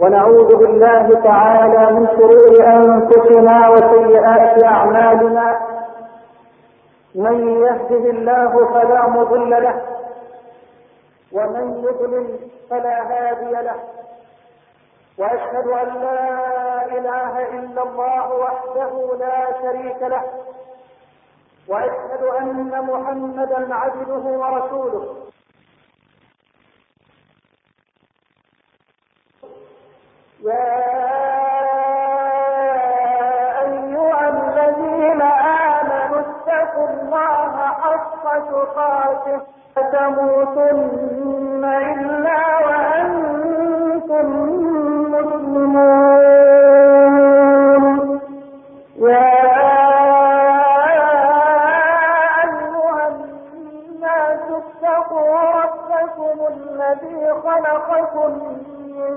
ونعوذ بالله تعالى من شرور أنفسنا وسيئات أعمالنا. من يهده الله فلا مضل له ومن يضلل فلا هادي له. وأشهد أن لا إله إلا الله وحده لا شريك له. وأشهد أن محمدا عبده ورسوله يا ايها الذين امنوا اتقوا الله حق تقاته تموتن إلا وأنتم مسلمون. يا أيها الناس اتقوا ربكم الذي خلقكم من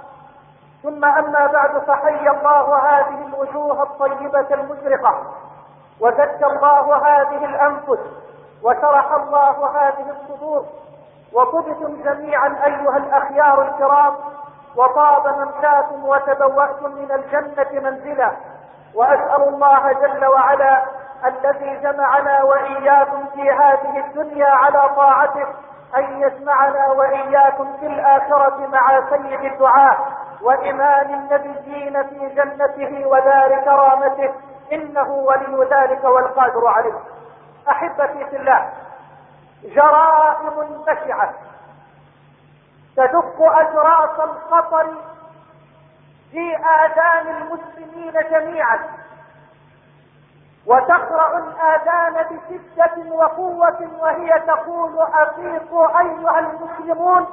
ثم أما بعد فحي الله هذه الوجوه الطيبة المشرقه وزكى الله هذه الأنفس وشرح الله هذه الصدور وطبتم جميعا أيها الأخيار الكرام وطاب ممشاكم وتبوأتم من الجنة منزلا وأسأل الله جل وعلا الذي جمعنا وإياكم في هذه الدنيا على طاعته أن يجمعنا وإياكم في الآخرة مع سيد الدعاء. وإمام النبيين في جنته ودار كرامته إنه ولي ذلك والقادر عليه. أحبتي في الله جرائم بشعة تدق أجراس الخطر في آذان المسلمين جميعا وتقرع الآذان بشدة وقوة وهي تقول أفيقوا أيها المسلمون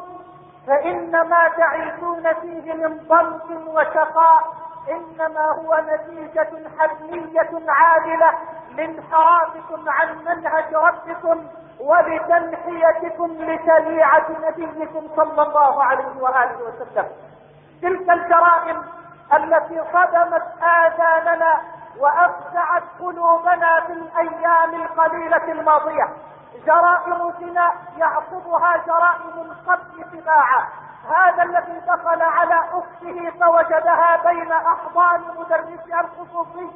فان ما تعيشون فيه من ضنك وشقاء إنما هو نتيجة حتمية عادلة لانحرافكم عن منهج ربكم ولتنحيتكم لشريعة نبيكم صلى الله عليه وآله وسلم. تلك الجرائم التي صدمت آذاننا وأفزعت قلوبنا في الأيام القليلة الماضية. جرائم زنا يعقبها جرائم القتل تباعا هذا الذي دخل على أخته فوجدها بين أحضان مدرسها الخصوصي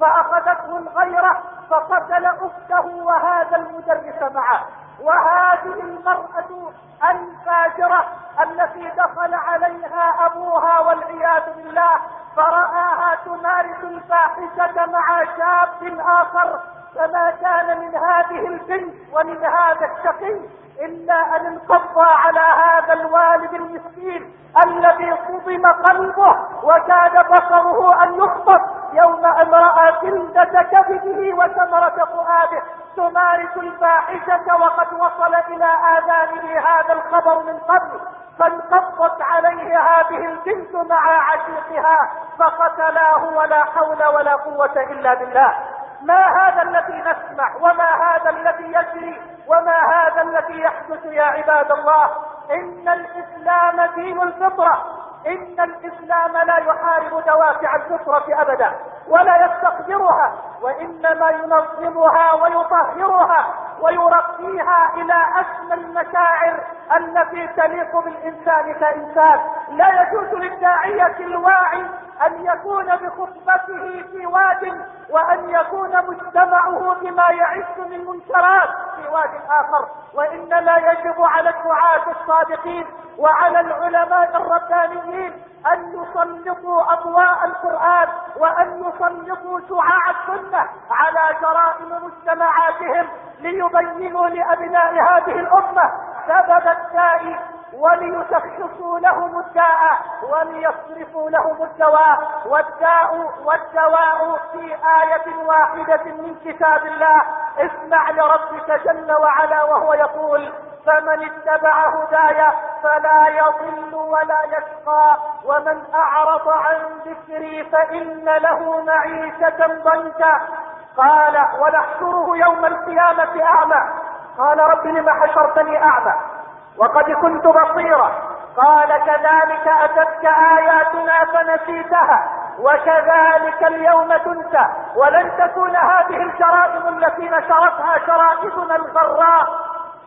فأخذته الغيرة فقتل أخته وهذا المدرس معه. وهذه المرأة الفاجرة التي دخل عليها أبوها والعياذ بالله فرآها تمارس الفاحشة مع شاب آخر فما كان من هذه البنت ومن هذا الشقي إلا أن انقضى على هذا الوالد المسكين الذي صدم قلبه وكاد بصره أن يخطف يوم أن رأى جلدة كبده وثمرة فؤاده. تمارس الفاحشة وقد وصل إلى آذانه هذا الخبر من قبل فانقضت عليه هذه البنت مع عشيقها فقتلاه ولا حول ولا قوة إلا بالله. ما هذا الذي نسمع وما هذا الذي يجري وما هذا الذي يحدث يا عباد الله؟ إن الإسلام دين الفطرة. إن الإسلام لا يحارب دوافع الفطرة أبدا ولا يستقدرها وإنما ينظمها ويطهرها. ويرقيها إلى أسمى المشاعر التي تليق بالإنسان كإنسان. لا يجوز للداعية الواعي أن يكون بخطبته في واد وأن يكون مجتمعه بما يعز من منكرات في واد آخر. وإنما يجب على الدعاة الصادقين وعلى العلماء الربانيين أن يسلطوا أضواء القرآن وأن يسلطوا شعاع السنة على جرائم مجتمعاتهم. ليبينوا لأبناء هذه الأمة سبب الداء وليشخصوا لهم الداء وليصرفوا لهم الدواء. والداء والدواء في آية واحدة من كتاب الله اسمع لربك جل وعلا وهو يقول فمن اتبع هداي فلا يضل ولا يشقى ومن أعرض عن ذكري فإن له معيشة ضنكا. قال ونحشره يوم القيامة أعمى. قال رب لم حشرتني أعمى؟ وقد كنت بصيرا. قال كذلك أتتك آياتنا فنسيتها وكذلك اليوم تنسى. ولن تكون هذه الجرائم التي نشرتها شرائطنا الغراء.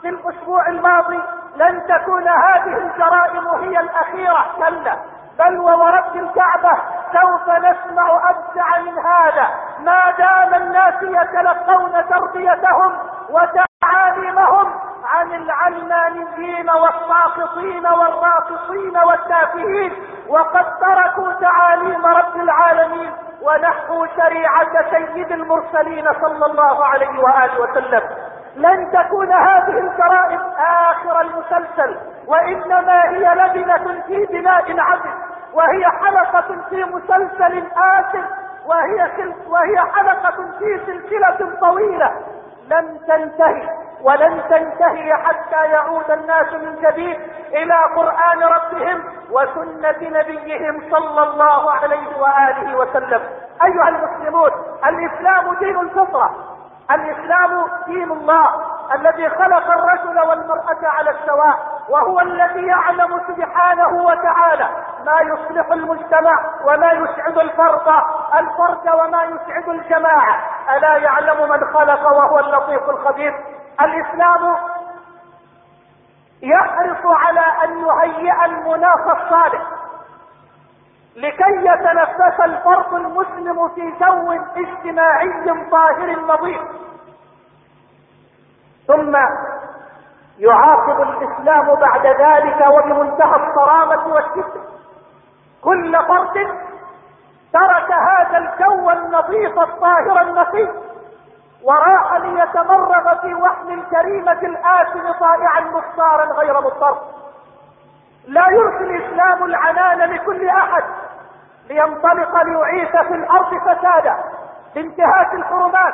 في الأسبوع الماضي لن تكون هذه الجرائم هي الأخيرة كلا. بل وورب الكعبة سوف نسمع ابدع من هذا. ما دام الناس يتلقون تربيتهم وتعاليمهم عن العلمانيين والساقطين والراقصين والتافهين وقد تركوا تعاليم رب العالمين ونحوا شريعة سيد المرسلين صلى الله عليه وآله وسلم. لن تكون هذه الجرائم آخر المسلسل وإنما هي لبنة في بناء عدل. وهي حلقة في مسلسل آسف وهي, وهي حلقة في سلسلة طويلة. لن تنتهي ولن تنتهي حتى يعود الناس من جديد إلى قرآن ربهم وسنة نبيهم صلى الله عليه وآله وسلم. أيها المسلمون الإسلام دين الفطرة. الإسلام دين الله الذي خلق الرجل والمرأة على السواء. وهو الذي يعلم سبحانه وتعالى ما يصلح المجتمع وما يسعد الفرد الفرد وما يسعد الجماعة. ألا يعلم من خلق وهو اللطيف الخبير؟ الإسلام يحرص على أن يهيئ المناخ الصالح لكي يتنفس الفرد المسلم في جو اجتماعي طاهر نظيف ثم يعاقب الإسلام بعد ذلك وبمنتهى الصرامة والشدة كل فرد ترك هذا الجو النظيف الطاهر النقي وراح ليتمرغ في وحم الكريمة الآثم طائعا مختارا غير مضطر لا يرسي الإسلام العنان لكل أحد لينطلق ليعيش في الأرض فسادا بانتهاك الحرمات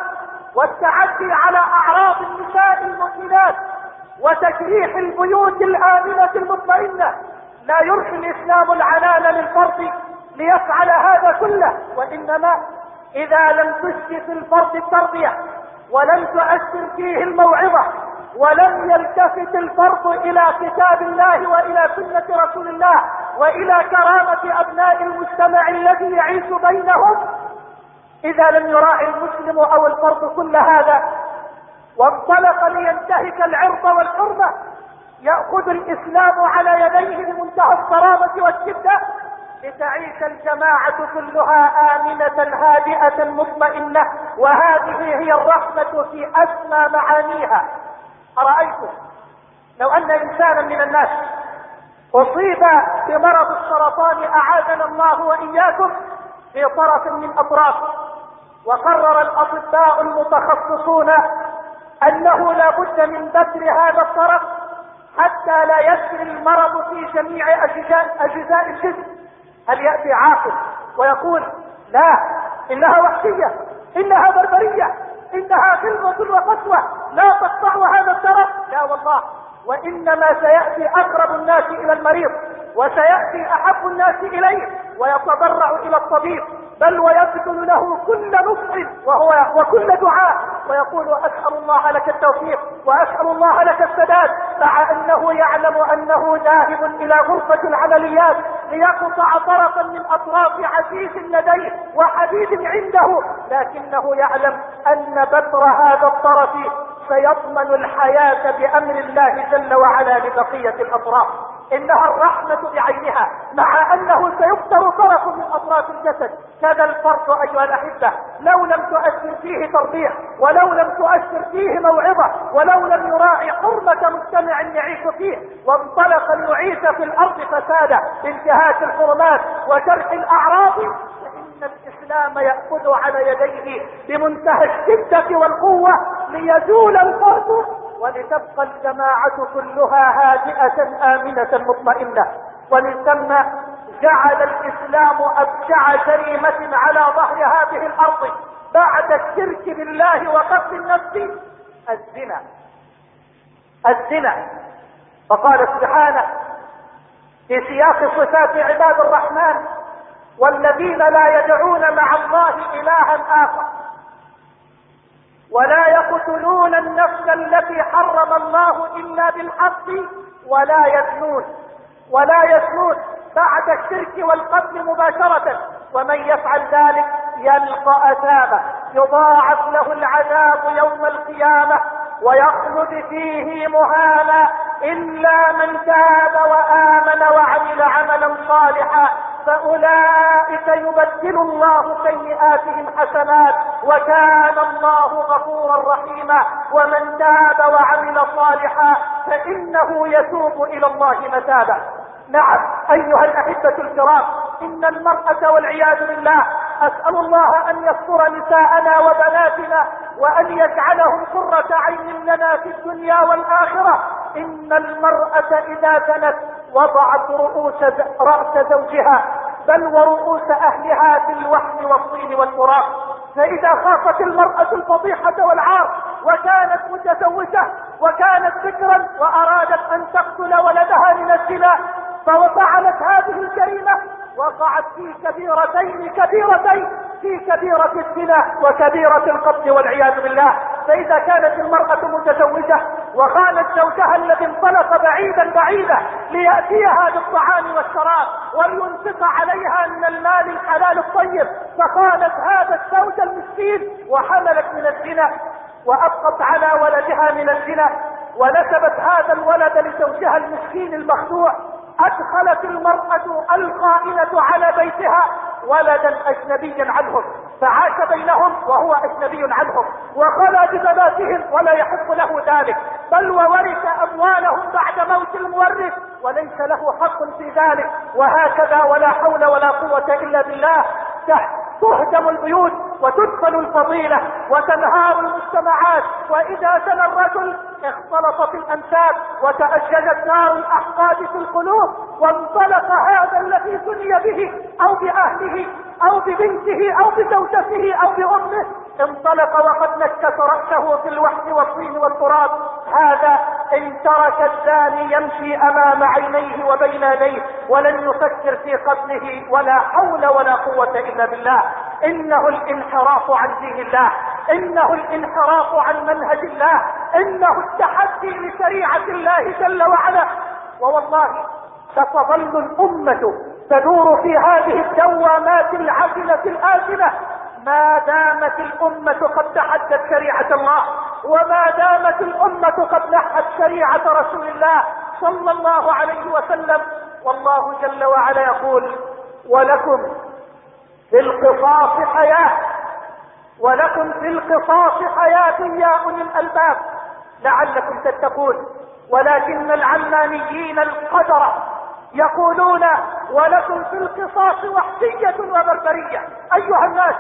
والتعدي على أعراض النساء المؤمنات وتجريح البيوت الآمنة المطمئنة. لا يرسي الإسلام العنان للفرد ليفعل هذا كله وإنما إذا لم تسجد في الفرد التربية ولم تؤثر فيه الموعظة ولم يلتفت الفرد إلى كتاب الله وإلى سنة رسول الله وإلى كرامة أبناء المجتمع الذي يعيش بينهم إذا لم يراعي المسلم أو الفرد كل هذا وانطلق لينتهك العرض والحرمة يأخذ الإسلام على يديه بمنتهى الصرامة والشدة لتعيش الجماعة كلها آمنة هادئة مطمئنة وهذه هي الرحمة في أسمى معانيها. أرأيتم؟ لو أن إنسانا من الناس أصيب بمرض السرطان أعاذنا الله وإياكم في طرف من أطراف وقرر الأطباء المتخصصون أنه لا بد من بتر هذا الطرف حتى لا يسري المرض في جميع أجزاء, أجزاء الجسم. هل يأتي عاقل ويقول لا إنها وحشية إنها بربرية إنها خلوة وقسوة لا تقطع هذا الترف لا والله. وإنما سيأتي أقرب الناس إلى المريض وسيأتي أحب الناس إليه. ويتضرع إلى الطبيب بل ويبذل له كل نصح وهو وكل دعاء ويقول اسال الله لك التوفيق واسال الله لك السداد مع أنه يعلم أنه ذاهب إلى غرفة العمليات ليقطع طرفا من أطراف عزيز لديه وحديد عنده لكنه يعلم أن بتر هذا الطرف سيضمن الحياة بأمر الله جل وعلا لبقية الأطراف. إنها الرحمة بعينها مع أنه سيبتر طرف من أطراف الجسد. كذا الفرد أيها الأحبة لو لم تؤثر فيه تربية ولو لم تؤثر فيه موعظة ولو لم يراعي حرمة مجتمع يعيش فيه وانطلق ليعيش في الأرض فسادا بانتهاك الحرمات وشرح الأعراض فإن الإسلام يأخذ على يديه بمنتهى الشدة والقوة ليزول الفرد ولتبقى الجماعة كلها هادئة آمنة مطمئنة. ثم جعل الإسلام أبشع جريمة على ظهر هذه الأرض بعد الشرك بالله وقتل النفس. الزنا. الزنا. فقال سبحانه في سياق صفات عباد الرحمن والذين لا يدعون مع الله إلها آخر ولا يقتلون النفس التي حرم الله إلا بالحق ولا يزنون ولا يزنون بعد الشرك والقتل مباشرة. ومن يفعل ذلك يلقى اثاما يضاعف له العذاب يوم القيامة ويخلد فيه مهانا إلا من تاب وآمن وعمل عملا صالحا. فأولئك يبدل الله سيئاتهم حسنات وكان الله غفورا رحيما. ومن تاب وعمل صالحا فإنه يتوب إلى الله متابا. نعم أيها الأحبة الكرام إن المرأة والعياذ بالله أسأل الله أن يستر نساءنا وبناتنا وأن يجعلهم قرة عين لنا في الدنيا والآخرة. إن المرأة إذا زنت وضعت رؤوس رأس زوجها بل ورؤوس أهلها في الوحل والطين والتراب. فإذا خافت المرأة الفضيحة والعار وكانت متزوجة وكانت ذكرا وأرادت أن تقتل ولدها من الزنا ففعلت هذه الجريمة وقعت في كبيرتين كبيرتين في كبيرة الزنا وكبيرة القتل والعياذ بالله. فإذا كانت المرأة متزوجة وخانت زوجها الذي انطلق بعيدا بعيدا ليأتيها بالطعام والشراب ولينفق عليها من المال الحلال الطيب فخانت هذا الزوج المسكين وحملت من الزنا وأبقت على ولدها من الزنا ونسبت هذا الولد لزوجها المسكين المخدوع. أدخلت المرأة الخائنة على بيتها ولدا أجنبيا عنهم فعاش بينهم وهو أجنبي عنهم وخلى ببناتهم ولا يحق له ذلك بل وورث أموالهم بعد موت المورث وليس له حق في ذلك وهكذا ولا حول ولا قوة إلا بالله تهدم البيوت وتدخل الفضيلة وتنهار المجتمعات. وإذا زنى الرجل اختلطت الأنساب وتأججت نار الأحقاد في القلوب وانطلق هذا الذي سني به أو بأهله أو ببنته أو بزوجته أو بأمه. انطلق وقد نكس رأسه في الوحش والطين والتراب. هذا إن ترك الزاني يمشي أمام عينيه وبين يديه ولن يفكر في قتله ولا حول ولا قوة إلا بالله. إنه الانحراف عن دين الله إنه الانحراف عن منهج الله إنه التحدي لشريعة الله جل وعلا. ووالله ستظل الأمة تدور في هذه الدوامات العفنة الآثمة ما دامت الأمة قد تحدت شريعة الله وما دامت الأمة قد نحت شريعة رسول الله صلى الله عليه وسلم. والله جل وعلا يقول ولكم في القصاص حياة. ولكم في القصاص حياة يا أولي الألباب. لعلكم تتقون. ولكن العلمانيين القدر يقولون ولكم في القصاص وحشية وبربرية. أيها الناس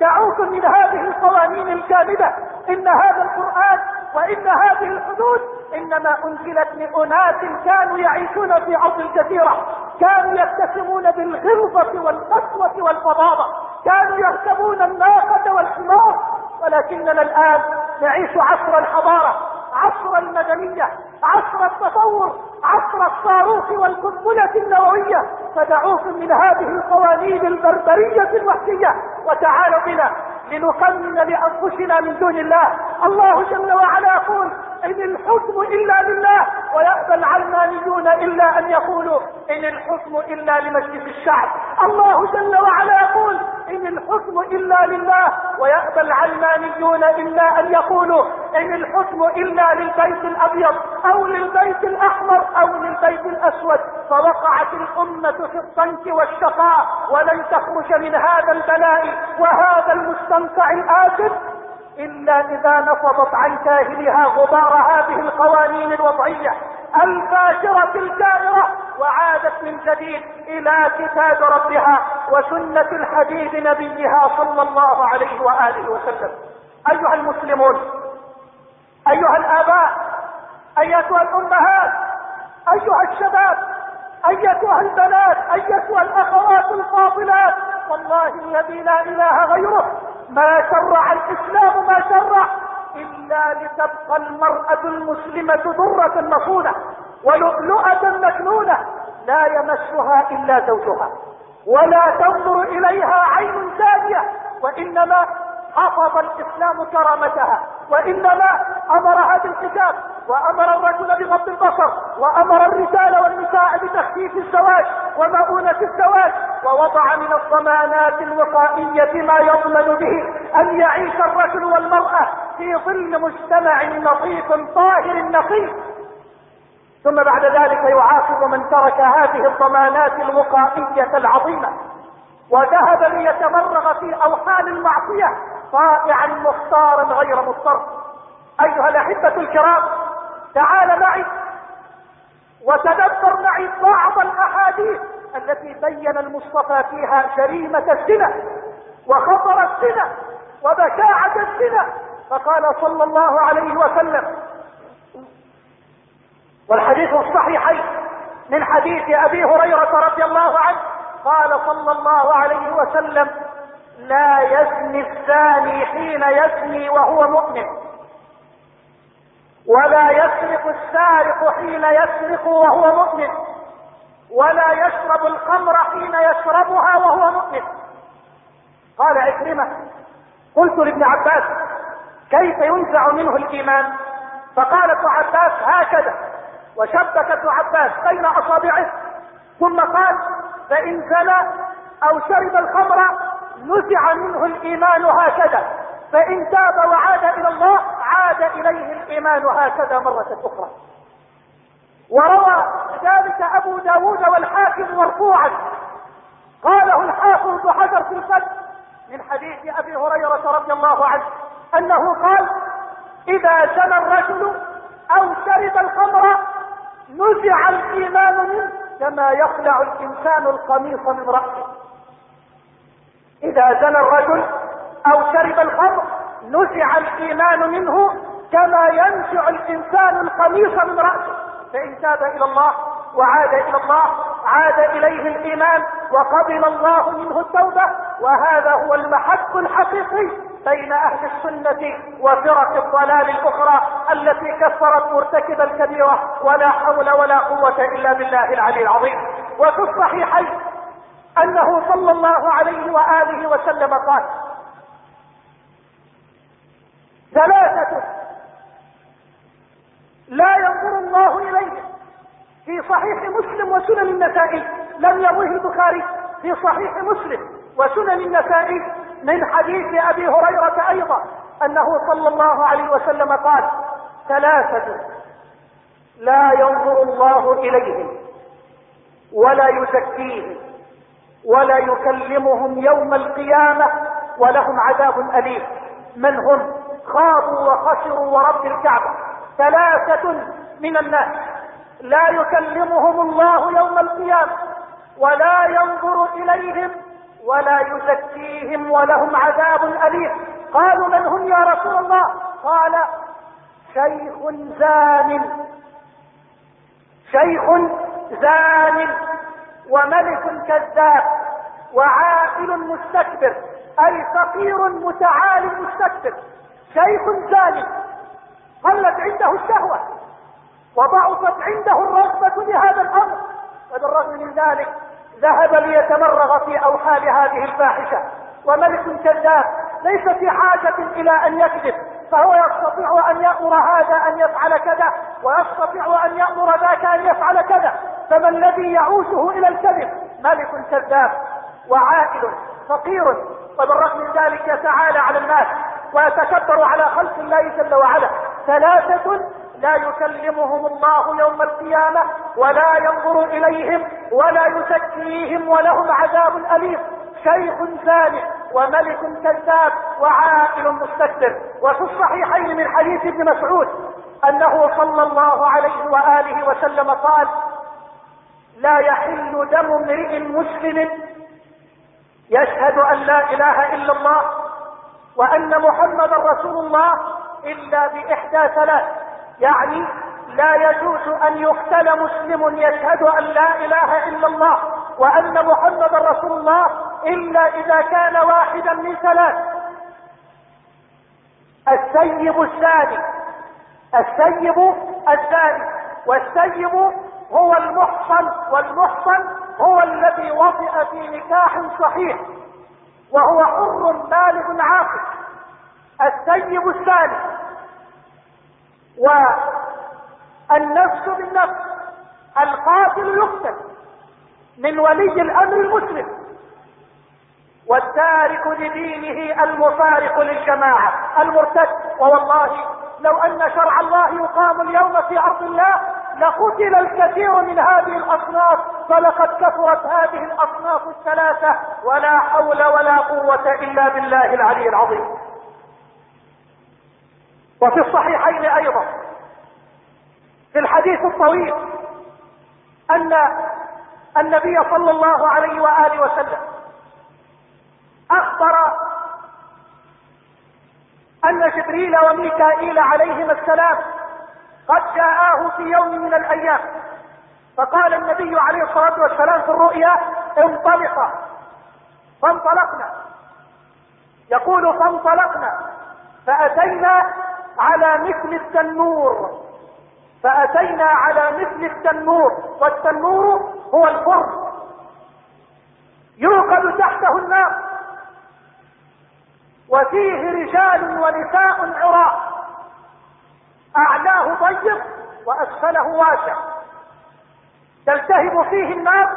دعوكم من هذه القوانين الكاملة إن هذا القرآن وإن هذه الحدود إنما أنزلت لأناس كانوا يعيشون في أرض الجزيرة كانوا يتسمون بالغلظة والقسوة والفظاظة كانوا يركبون الناقة والحمار ولكننا الآن نعيش عصر الحضارة عصر المدنية عصر التطور عصر الصاروخ والقنبلة النووية. فدعوكم من هذه القوانين البربرية الوحشية وتعالوا بنا لنقنن لأنفسنا من دون الله. الله جل وعلا يقول إن الحكم إلا لله ويأبى العلمانيون إلا أن يقولوا إن الحكم إلا لمجلس الشعب. الله جل وعلا يقول إن الحكم إلا لله ويأبى العلمانيون إلا أن يقولوا إن الحكم إلا للبيت الأبيض أو للبيت الأحمر أو للبيت الأسود. فوقعت الأمة في الطنك والشقاء ولن تخرج من هذا البلاء وهذا المستنقع الآسف إلا إذا نفضت عن كاهلها غبار هذه القوانين الوضعية الفاجرة الكائرة وعادت من جديد إلى كتاب ربها وسنة الحبيب نبيها صلى الله عليه وآله وسلم. أيها المسلمون أيها الآباء أيتها الأمهات أيها الشباب أيتها البنات أيتها الأخوات الفاضلات والله الذي لا إله غيره ما شرع الإسلام ما شرع إلا لتبقى المرأة المسلمة درة مصونة ولؤلؤة مكنونة لا يمسها إلا زوجها ولا تنظر إليها عين ثانية وإنما حفظ الإسلام كرامتها وإنما أمرها بالحجاب وأمر الرجل بغض البصر وأمر الرجال والنساء بتخفيف الزواج ومؤونة الزواج ووضع من الضمانات الوقائية ما يضمن به أن يعيش الرجل والمرأة في ظل مجتمع نظيف طاهر نقي. ثم بعد ذلك يعاقب من ترك هذه الضمانات الوقائية العظيمة وذهب ليتمرغ في اوحال المعصية طائعا مختارا غير مضطر. أيها الأحبة الكرام تعال معي وتدبر معي بعض الأحاديث التي بين المصطفى فيها جريمة الزنا وخطر الزنا وبشاعة الزنا. فقال صلى الله عليه وسلم والحديث الصحيحين من حديث أبي هريرة رضي الله عنه قال صلى الله عليه وسلم لا يزني الزاني حين يزني وهو مؤمن. ولا يسرق السارق حين يسرق وهو مؤمن. ولا يشرب الخمر حين يشربها وهو مؤمن. قال عكرمة قلت لابن عباس كيف ينزع منه الإيمان؟ فقال ابن عباس هكذا. وشبك ابن عباس بين أصابعه ثم قال فإن زنى أو شرب الخمر نزع منه الإيمان هكذا. فإن تاب وعاد إلى الله عاد اليه الايمان هكذا مرة أخرى. وروى ذلك أبو داود والحاكم مرفوعا. قاله الحافظ بن حجر في الفتح من حديث أبي هريرة رضي الله عنه أنه قال إذا زنى الرجل أو شرب الخمر نزع الإيمان منه كما يخلع الإنسان القميص من رأسه. إذا زنى الرجل أو شرب الخمر نزع الإيمان منه كما ينزع الإنسان القميص من رأسه. فإن تاب إلى الله وعاد إلى الله عاد إليه الإيمان وقبل الله منه التوبة وهذا هو المحك الحقيقي بين أهل السنة وفرق الضلال الأخرى التي كفرت مرتكب الكبيرة ولا حول ولا قوة إلا بالله العلي العظيم. وفي الصحيحين أنه صلى الله عليه وآله وسلم قال ثلاثة. لا ينظر الله إليهم في صحيح مسلم وسنن النسائي. لم يروه البخاري. في صحيح مسلم وسنن النسائي. من حديث أبي هريرة أيضا. أنه صلى الله عليه وسلم قال ثلاثة. لا ينظر الله اليهم ولا يزكيهم ولا يكلمهم يوم القيامة. ولهم عذاب أليم. من هم؟ خابوا وخسروا ورب الكعبة. ثلاثة من الناس. لا يكلمهم الله يوم القيامة ولا ينظر إليهم ولا يزكيهم ولهم عذاب أليم. قالوا من هم يا رسول الله؟ قال شيخ زان. شيخ زان وملك كذاب وعاقل مستكبر أي فقير متعال مستكبر. شيخ زاني قلت عنده الشهوة وضعفت عنده الرغبة لهذا الأمر. وبالرغم من ذلك ذهب ليتمرغ في أوحال هذه الفاحشة. وملك كذاب ليس في حاجة إلى أن يكذب فهو يستطيع أن يأمر هذا أن يفعل كذا ويستطيع أن يأمر ذاك أن يفعل كذا. فما الذي يعوشه إلى الكذب؟ ملك كذاب وعائل فقير. وبالرغم من ذلك يتعالى على الناس. ويتكبر على خلق الله جل وعلا. ثلاثة لا يكلمهم الله يوم القيامة ولا ينظر إليهم ولا يزكيهم ولهم عذاب أليم. شيخ زاني وملك كذاب وعائل مستكبر. وفي الصحيحين من حديث ابن مسعود أنه صلى الله عليه وآله وسلم قال لا يحل دم امرئ مسلم يشهد أن لا إله إلا الله وأن محمدا رسول الله إلا بإحدى ثلاث. يعني لا يجوز أن يقتل مسلم يشهد أن لا إله إلا الله وأن محمدا رسول الله إلا إذا كان واحدا من ثلاث. السيب الثاني. السيب الثاني. والسيب هو المحصن. والمحصن هو الذي وطئ في نكاح صحيح. وهو حر بالغ عاقل السيب الثاني والنفس بالنفس القاتل يقتل من ولي الأمر المسلم. والتارك لدينه المفارق للجماعة المرتد. ووالله لو أن شرع الله يقام اليوم في أرض الله لقتل الكثير من هذه الأصناف فلقد كثرت هذه الأصناف الثلاثة ولا حول ولا قوة إلا بالله العلي العظيم. وفي الصحيحين أيضا في الحديث الطويل أن النبي صلى الله عليه وآله وسلم أخبر أن جبريل وميكائيل عليهما السلام قد جاءاه في يوم من الأيام. فقال النبي عليه الصلاة والسلام في الرؤيا انطلقا فانطلقنا. يقول فانطلقنا. فأتينا على مثل التنور. فأتينا على مثل التنور. والتنور هو الفرن. يوقد تحته النار. وفيه رجال ونساء عراة أعلاه ضيق وأسفله واسع. تلتهب فيه النار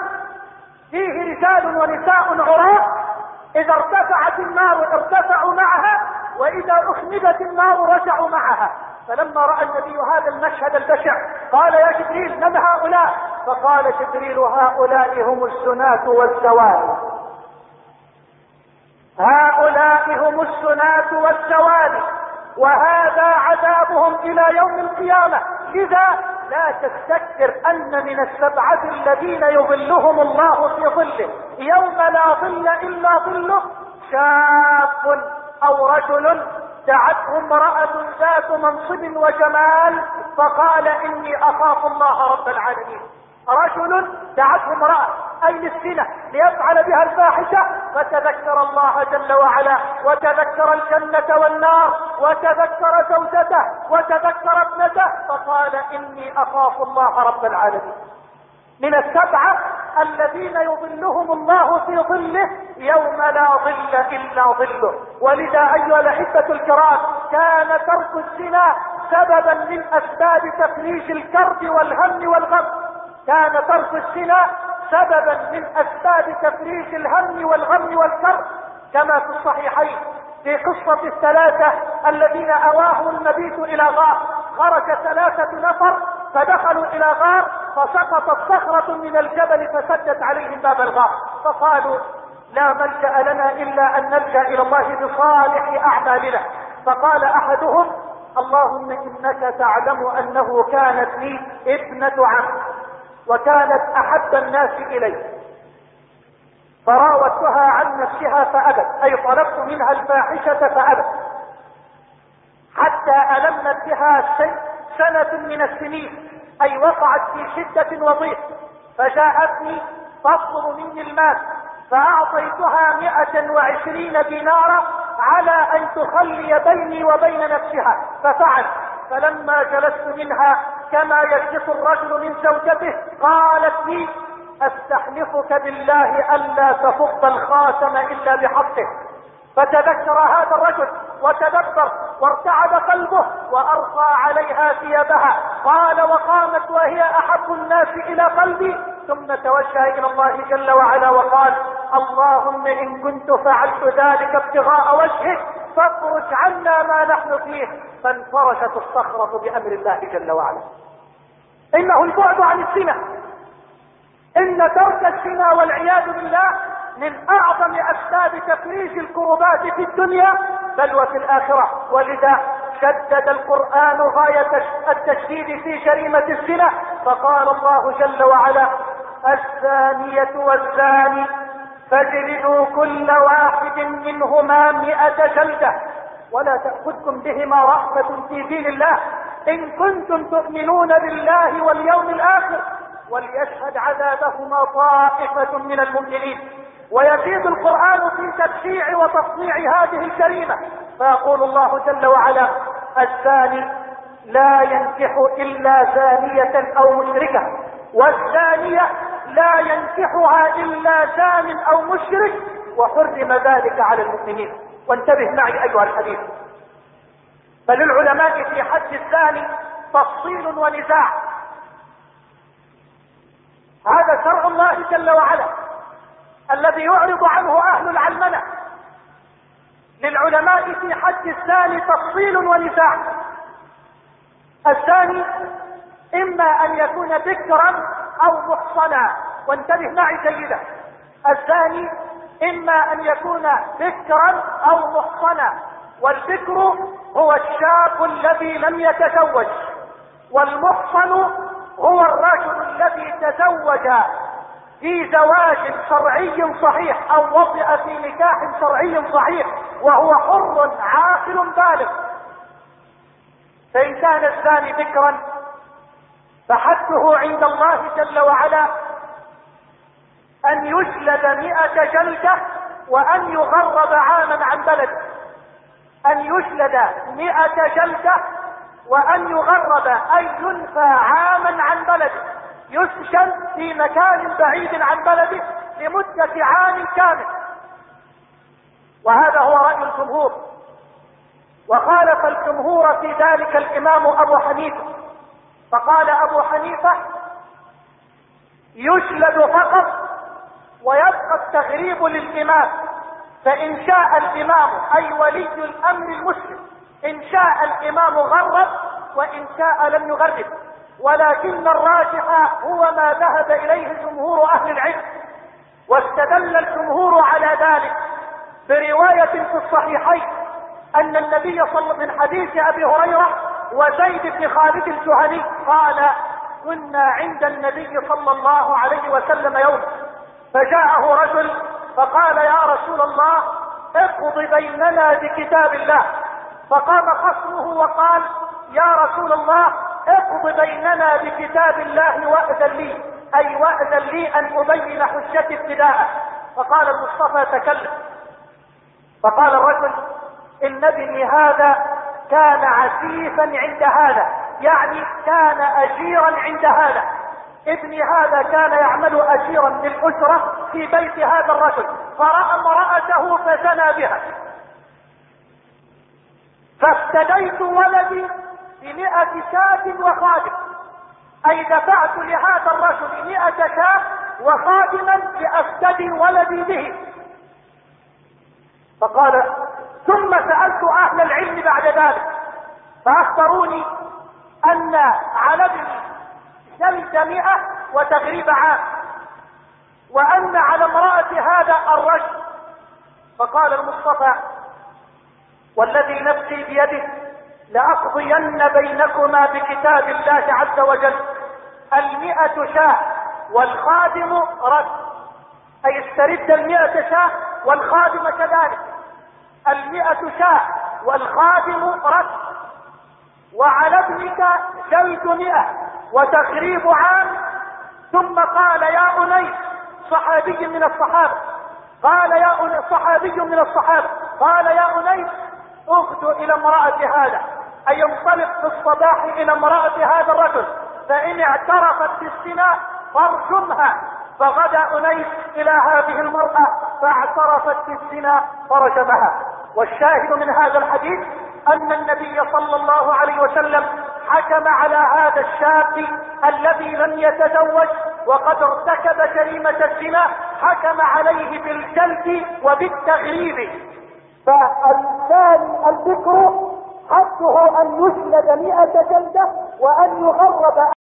فيه رجال ونساء عراة إذا ارتفعت النار ارتفعوا معها وإذا اخمدت النار رجعوا معها. فلما رأى النبي هذا المشهد البشع قال يا جبريل من هؤلاء؟ فقال جبريل هؤلاء هم السناة والسواد. هؤلاء هم السناة والسواد. وهذا عذابهم إلى يوم القيامة. لذا لا تستكثر أن من السبعة الذين يظلهم الله في ظله يوم لا ظل إلا ظله شاب أو رجل دعته امرأة ذات منصب وجمال فقال إني أخاف الله رب العالمين. رجل دعته امرأة أي مسكينة ليفعل بها الفاحشة. فتذكر الله جل وعلا وتذكر الجنة والنار وتذكر زوجته وتذكر ابنته. فقال إني أخاف الله رب العالمين. من السبعة الذين يظلهم الله في ظله يوم لا ظل إلا ظله. ولذا أيها الأحبة الكرام كان ترك الزنا سببا من أسباب تفريج الكرب والهم والغم. كان ترك الزنا سببا من أسباب تفريج الهم والغم والكرب كما في الصحيحين في قصة الثلاثة الذين اواهم المبيت إلى غار. خرج ثلاثة نفر فدخلوا إلى غار فسقطت صخرة من الجبل فسدت عليهم باب الغار. فقالوا لا ملجأ لنا إلا أن نلجأ إلى الله بصالح أعمالنا. فقال أحدهم اللهم إنك تعلم أنه كانت لي ابنة عم. وكانت أحب الناس إلي. فراودتها عن نفسها فأبت أي طلبت منها الفاحشة فأبت. حتى ألمت بها سنة من السنين أي وقعت في شدة وضيق. فجاءتني تطلب مني المال فأعطيتها مئة وعشرين دينارا على أن تخلي بيني وبين نفسها. ففعل فلما جلست منها كما يجلس الرجل من زوجته قالت لي أستحلفك بالله ألا تفض الخاتم إلا بحقه. فتذكر هذا الرجل وتدبر وارتعد قلبه وأرقى عليها ثيابها. قال وقامت وهي أحب الناس إلى قلبي. ثم توجه إلى الله جل وعلا وقال اللهم إن كنت فعلت ذلك ابتغاء وجهك فافرج عنا ما نحن فيه فانفرجت الصخرة بأمر الله جل وعلا. إنه البعد عن الزنا. إن ترك الزنا والعياذ بالله من أعظم أسباب تفريج الكربات في الدنيا بل وفي الآخرة. ولذا شدد القرآن غاية التشديد في جريمة الزنا فقال الله جل وعلا الزانية والزاني فاجلدوا كل واحد منهما مئة جلدة. ولا تأخذكم بهما رأفة في دين الله. إن كنتم تؤمنون بالله واليوم الآخر وليشهد عذابهما طائفة من المؤمنين. ويزيد القرآن في تبشيع وتصنيع هذه الكريمة فيقول الله جل وعلا الزاني لا ينكح إلا زانية أو مشركة. والزانية لا ينكحها إلا زان أو مشرك وحرم ذلك على المؤمنين. وانتبه معي أيها الحديث. فللعلماء في حد الزاني تفصيل ونزاع. هذا شرع الله جل وعلا الذي يعرض عنه أهل العلمنة. للعلماء في حد الزاني تفصيل ونزاع. الزاني إما أن يكون ذكرا أو محصنا وانتبه معي جيدا الزاني إما أن يكون ذكرا أو محصنا. والذكر هو الشاب الذي لم يتزوج. والمحصن هو الرجل الذي تزوج في زواج شرعي صحيح أو وطئ في نكاح شرعي صحيح وهو حر عاقل بالغ. فإن كان الزاني ذكرا فحده عند الله جل وعلا أن يجلد مئة جلدة وأن يغرب عاما عن بلده أن يجلد مئة جلدة وأن يغرب اي ينفى عاما عن بلده يسكن في مكان بعيد عن بلده لمدة عام كامل. وهذا هو رأي الجمهور. وخالف الجمهور في ذلك الإمام أبو حنيفة. فقال أبو حنيفة يجلد فقط ويبقى التغريب للإمام فإن شاء الإمام أي ولي الأمر المسلم إن شاء الإمام غرب وإن شاء لم يغرب. ولكن الراجح هو ما ذهب إليه جمهور أهل العلم واستدل الجمهور على ذلك برواية في الصحيحين أن النبي صلى من حديث أبي هريرة وزيد بن خالد الجهني قال كنا عند النبي صلى الله عليه وسلم يوم فجاءه رجل فقال يا رسول الله اقض بيننا بكتاب الله. فقام خصمه وقال يا رسول الله اقض بيننا بكتاب الله وأذن لي أي وأذن لي أن أبين حجتي ابتداء فقال المصطفى تكلم. فقال الرجل إن ابني هذا كان عسيفا عند هذا يعني كان اجيرا عند هذا. ابني هذا كان يعمل اجيرا للاسرة في بيت هذا الرجل فرأى امرأته فزنى بها. فافتديت ولدي بمئة شاة وخادم. أي دفعت لهذا الرجل مئة شاة وخادما لافتدي ولدي به. فقال ثم سألت أهل العلم بعد ذلك فأخبروني أن على ابني مئة وتغريب عام وأن على امرأة هذا الرجل فقال المصطفى والذي نفسي بيده لأقضين بينكما بكتاب الله عز وجل المئة شاة والخادم رد. أي استرد المئة شاة والخادم كذلك. المئة شاة والخادم رد. وعلى ابنك جلد مئة وتخريب عام. ثم قال يا أنيس صحابي من الصحابة. قال يا أنيس صحابي من الصحابة. قال يا أنيس اغدو إلى امرأة هذا. أي انطلق في الصباح إلى امرأة هذا الرجل. فإن اعترفت بالزنا فارجمها. فغدا أنيس إلى هذه المرأة فاعترفت بالزنا فرجمها والشاهد من هذا الحديث أن النبي صلى الله عليه وسلم حكم على هذا الشاب الذي لم يتزوج وقد ارتكب جريمة الزنا حكم عليه بالجلد وبالتغريب. فالثاني الذكر حقه أن يجلد مئة جلدة وأن يغرب